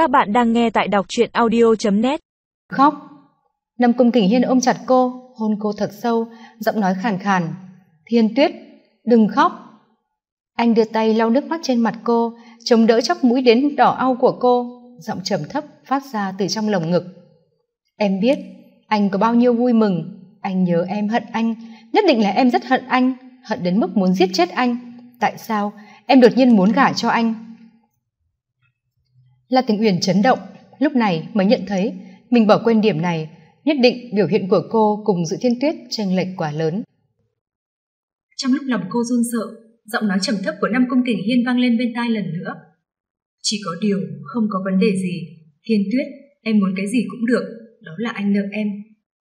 Các bạn đang nghe tại đọc truyện audio.net Khóc Nằm cung kình hiên ôm chặt cô, hôn cô thật sâu, giọng nói khàn khàn. Thiên tuyết, đừng khóc. Anh đưa tay lau nước mắt trên mặt cô, chống đỡ chóc mũi đến đỏ au của cô, giọng trầm thấp phát ra từ trong lồng ngực. Em biết, anh có bao nhiêu vui mừng, anh nhớ em hận anh, nhất định là em rất hận anh, hận đến mức muốn giết chết anh. Tại sao em đột nhiên muốn gả cho anh? La Tình Uyển chấn động, lúc này mới nhận thấy mình bỏ quên điểm này, nhất định biểu hiện của cô cùng Dự Thiên Tuyết chênh lệch quá lớn. Trong lúc lòng cô run sợ, giọng nói trầm thấp của Nam Cung Kình Hiên vang lên bên tai lần nữa. Chỉ có điều không có vấn đề gì, Thiên Tuyết, em muốn cái gì cũng được, đó là anh nợ em.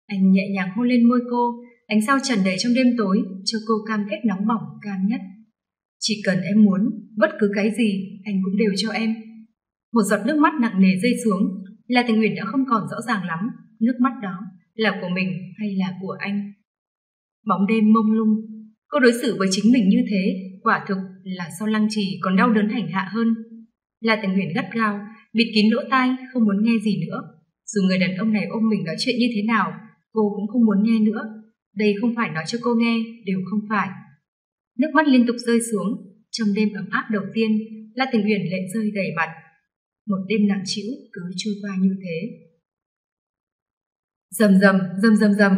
Anh nhẹ nhàng hôn lên môi cô, ánh sao tràn đầy trong đêm tối, cho cô cam kết nóng bỏng cam nhất. Chỉ cần em muốn, bất cứ cái gì, anh cũng đều cho em. Một giọt nước mắt nặng nề rơi xuống, La Tình nguyện đã không còn rõ ràng lắm, nước mắt đó là của mình hay là của anh. Bóng đêm mông lung, cô đối xử với chính mình như thế, quả thực là so lăng trì còn đau đớn hành hạ hơn. La Tình nguyện gắt gao, bịt kín lỗ tai, không muốn nghe gì nữa. Dù người đàn ông này ôm mình nói chuyện như thế nào, cô cũng không muốn nghe nữa. Đây không phải nói cho cô nghe, đều không phải. Nước mắt liên tục rơi xuống, trong đêm ấm áp đầu tiên, La Tình Uyển lệ rơi đầy mặt. Một đêm nặng trĩu cứ trôi qua như thế. Rầm rầm, rầm rầm rầm.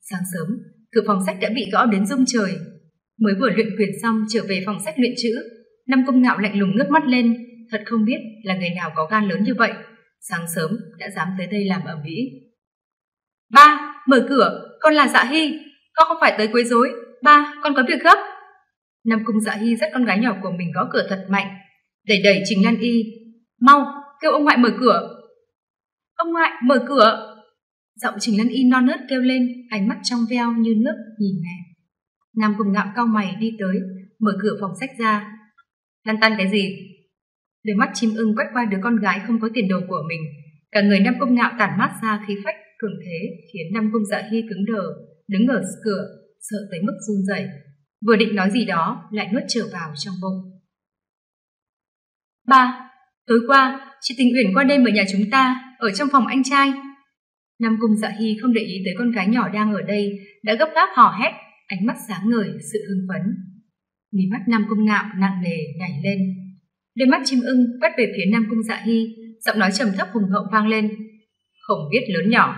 Sáng sớm, cửa phòng sách đã bị gõ đến rung trời. Mới vừa luyện quyền xong trở về phòng sách luyện chữ, Năm công ngạo lạnh lùng ngước mắt lên, thật không biết là người nào có gan lớn như vậy. Sáng sớm đã dám tới đây làm ở Mỹ. Ba, mở cửa, con là Dạ Hy, con không phải tới quấy rối. Ba, con có việc gấp. Nam Cung Dạ Hy dắt con gái nhỏ của mình gõ cửa thật mạnh, đẩy đẩy Trình Lan Y. Mau, kêu ông ngoại mở cửa. Ông ngoại, mở cửa. Giọng Trình lân Y non nớt kêu lên, ánh mắt trong veo như nước nhìn mẹ. Nam cùng Ngạo cao mày đi tới, mở cửa phòng sách ra. Lăn tăn cái gì? Đôi mắt chim ưng quét qua đứa con gái không có tiền đồ của mình. Cả người Nam Cung Ngạo tản mát ra khí phách cường thế khiến Nam Cung Dạ Hy cứng đờ, đứng ở cửa, sợ tới mức run rẩy. Vừa định nói gì đó, lại nuốt trở vào trong bụng. Ba, tối qua, chị Tình Uyển qua đêm ở nhà chúng ta, ở trong phòng anh trai. Nam Cung Dạ Hy không để ý tới con gái nhỏ đang ở đây, đã gấp gáp hò hét, ánh mắt sáng ngời, sự hưng phấn. Mí mắt Nam Cung Ngạo nặng nề nhảy lên. Đôi mắt chim ưng quét về phía Nam Cung Dạ Hy, giọng nói trầm thấp hùng hậu vang lên. Không biết lớn nhỏ.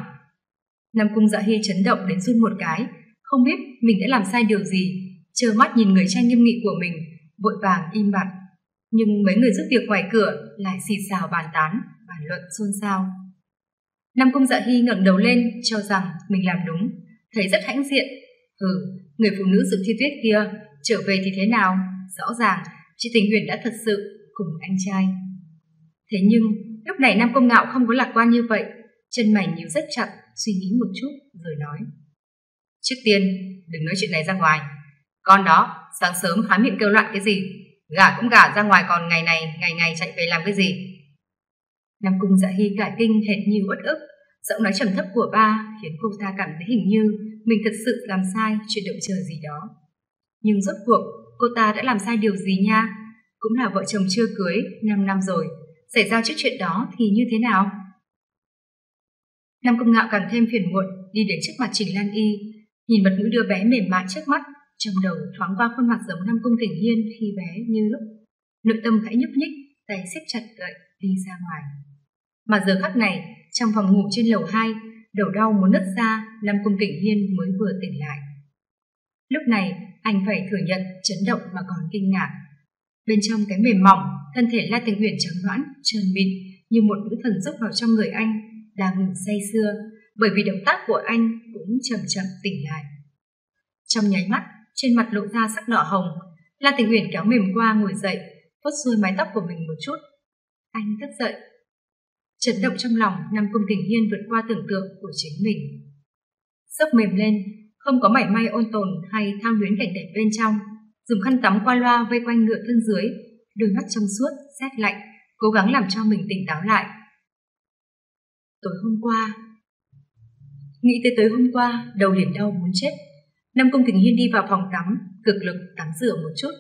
Nam Cung Dạ Hy chấn động đến run một cái, không biết mình đã làm sai điều gì, trơ mắt nhìn người trai nghiêm nghị của mình, vội vàng im bặt. Nhưng mấy người giúp việc ngoài cửa lại xì xào bàn tán, bàn luận xôn xao. Nam Cung Dạ Hy ngẩng đầu lên cho rằng mình làm đúng, thấy rất hãnh diện. Ừ, người phụ nữ dự thi tuyết kia trở về thì thế nào? Rõ ràng, chị Tình Huyền đã thật sự cùng anh trai. Thế nhưng, lúc này Nam Công Ngạo không có lạc quan như vậy, chân mày nhíu rất chặt, suy nghĩ một chút rồi nói. Trước tiên, đừng nói chuyện này ra ngoài. Con đó, sáng sớm há miệng kêu loạn cái gì? Gả cũng gả ra ngoài còn ngày này, ngày ngày chạy về làm cái gì? Nam Cung Dạ Hy cả kinh hệt như uất ức, giọng nói trầm thấp của ba khiến cô ta cảm thấy hình như mình thật sự làm sai chuyện động trời gì đó. Nhưng rốt cuộc, cô ta đã làm sai điều gì nha? Cũng là vợ chồng chưa cưới, 5 năm rồi. Xảy ra chút chuyện đó thì như thế nào? Nam Cung Ngạo càng thêm phiền muộn, đi đến trước mặt Trình Lan Y, nhìn mặt mũi đứa bé mềm mại trước mắt, trong đầu thoáng qua khuôn mặt giống Nam Cung tỉnh Hiên khi bé như lúc. Nội tâm khẽ nhúc nhích, tay siết chặt gậy đi ra ngoài. Mà giờ khắc này, trong phòng ngủ trên lầu 2, đầu đau muốn nứt ra, Nam Cung tỉnh Hiên mới vừa tỉnh lại. Lúc này, anh phải thừa nhận chấn động mà còn kinh ngạc. Bên trong cái mềm mỏng, thân thể La Tình Uyển trắng loãng, trơn mịn như một nữ thần dốc vào trong người anh, đang ngủ say sưa, bởi vì động tác của anh cũng chậm chậm tỉnh lại. Trong nháy mắt, trên mặt lộ ra sắc đỏ hồng, La Tình Uyển kéo mềm qua ngồi dậy, vuốt xuôi mái tóc của mình một chút. Anh thức dậy. Chấn động trong lòng, Nam Cung Kình Hiên vượt qua tưởng tượng của chính mình. Sốc mềm lên, không có mảy may ôn tồn hay tham luyến cảnh đẹp bên trong, dùng khăn tắm qua loa vây quanh ngựa thân dưới, đôi mắt trong suốt, xét lạnh, cố gắng làm cho mình tỉnh táo lại. Tối hôm qua, nghĩ tới tới hôm qua, đầu liền đau muốn chết. Nam công Kình Hiên đi vào phòng tắm, cực lực tắm rửa một chút.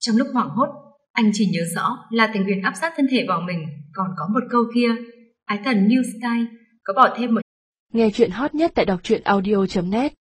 Trong lúc hoảng hốt, Anh chỉ nhớ rõ là Thành Huyền áp sát thân thể vào mình, còn có một câu kia, ái thần New Style, có bỏ thêm một Nghe chuyện hot nhất tại đọc truyện audio.net